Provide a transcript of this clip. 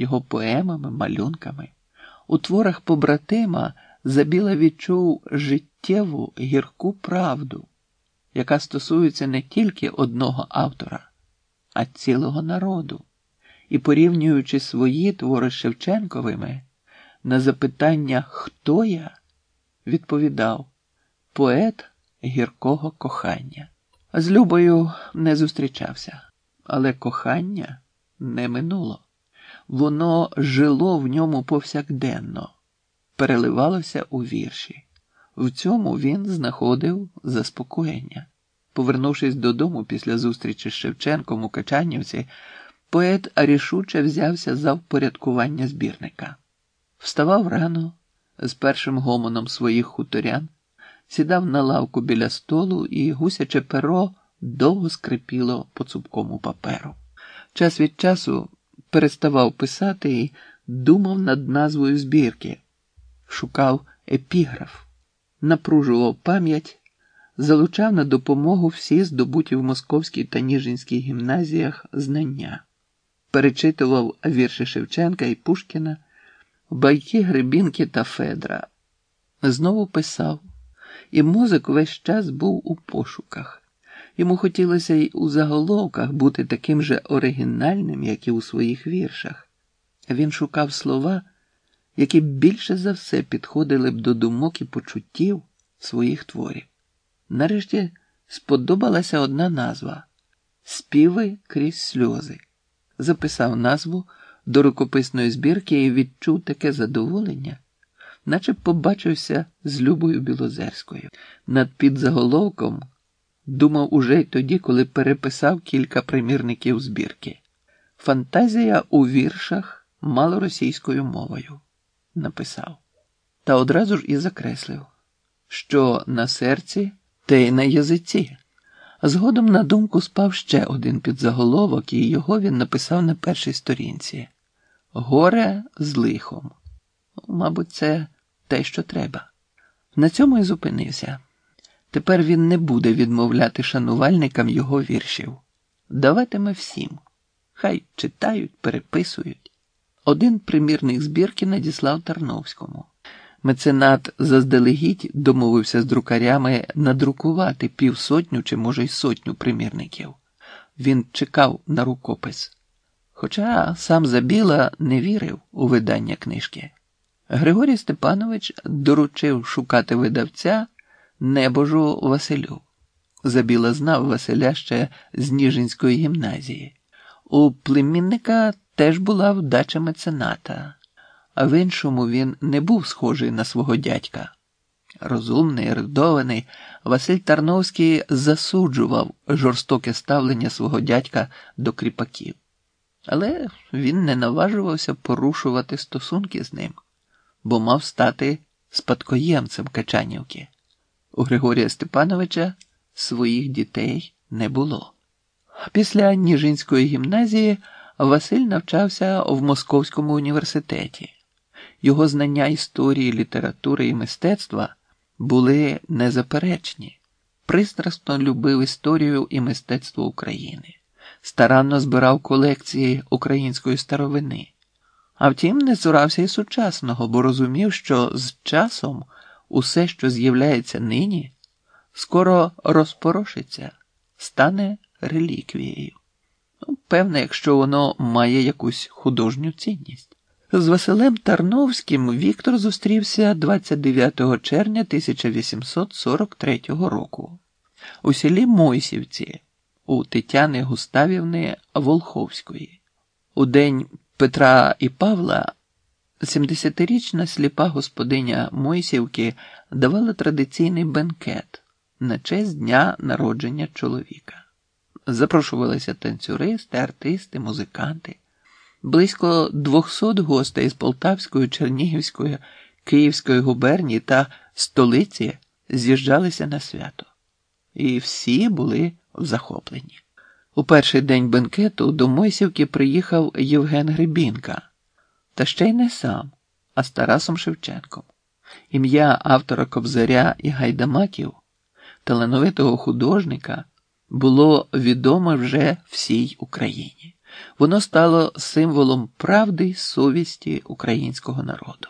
його поемами, малюнками. У творах побратима Забіла відчув життєву гірку правду, яка стосується не тільки одного автора, а цілого народу, і порівнюючи свої твори з Шевченковими, на запитання Хто я? відповідав поет гіркого кохання. З Любою не зустрічався, але кохання не минуло. Воно жило в ньому повсякденно, переливалося у вірші. В цьому він знаходив заспокоєння. Повернувшись додому після зустрічі з Шевченком у Качанівці, поет рішуче взявся за впорядкування збірника. Вставав рано з першим гомоном своїх хуторян, сідав на лавку біля столу, і гусяче перо довго скрипіло по цупкому паперу. Час від часу переставав писати і думав над назвою збірки, шукав епіграф, напружував пам'ять, залучав на допомогу всі здобуті в московській та Ніжинській гімназіях знання, перечитував вірші Шевченка і Пушкіна, байки Гребінки та Федра. Знову писав, і музик весь час був у пошуках. Йому хотілося й у заголовках бути таким же оригінальним, як і у своїх віршах. Він шукав слова, які більше за все підходили б до думок і почуттів своїх творів. Нарешті сподобалася одна назва Співи крізь сльози. Записав назву до рукописної збірки і відчув таке задоволення, наче побачився з Любою Білозерською. Над підзаголовком думав уже й тоді, коли переписав кілька примірників збірки. Фантазія у віршах малоросійською мовою написав. Та одразу ж і закреслив, що на серці, те й на язиці. Згодом на думку спав ще один підзаголовок, і його він написав на першій сторінці Горе з лихом. Мабуть, це те, що треба. На цьому і зупинився. Тепер він не буде відмовляти шанувальникам його віршів. Даватиме всім. Хай читають, переписують. Один примірник збірки надіслав Тарновському. Меценат заздалегідь домовився з друкарями надрукувати півсотню чи, може, й сотню примірників. Він чекав на рукопис. Хоча сам Забіла не вірив у видання книжки. Григорій Степанович доручив шукати видавця небожу Василю. Забіла знав Василя ще з Ніжинської гімназії. У племінника теж була вдача мецената, а в іншому він не був схожий на свого дядька. Розумний, ерудований, Василь Тарновський засуджував жорстоке ставлення свого дядька до кріпаків, але він не наважувався порушувати стосунки з ним, бо мав стати спадкоємцем Качанівки. У Григорія Степановича своїх дітей не було. Після Ніжинської гімназії Василь навчався в Московському університеті. Його знання історії, літератури і мистецтва були незаперечні. Пристрасно любив історію і мистецтво України, старанно збирав колекції української старовини. А втім, не цурався і сучасного, бо розумів, що з часом усе, що з'являється нині, скоро розпорошиться, стане реліквією. Ну, Певне, якщо воно має якусь художню цінність. З Василем Тарновським Віктор зустрівся 29 червня 1843 року у селі Мойсівці у Тетяни Густавівни Волховської. У день Петра і Павла 70-річна сліпа господиня Мойсівки давала традиційний бенкет на честь дня народження чоловіка. Запрошувалися танцюристи, артисти, музиканти. Близько 200 гостей з Полтавської, Чернігівської, Київської губернії та столиці з'їжджалися на свято. І всі були в захопленні. У перший день бенкету до Мойсівки приїхав Євген Гребінка. Та ще й не сам, а з Тарасом Шевченком. Ім'я автора Кобзаря і Гайдамаків, талановитого художника, було відоме вже всій Україні. воно стало символом правди й совісті українського народу.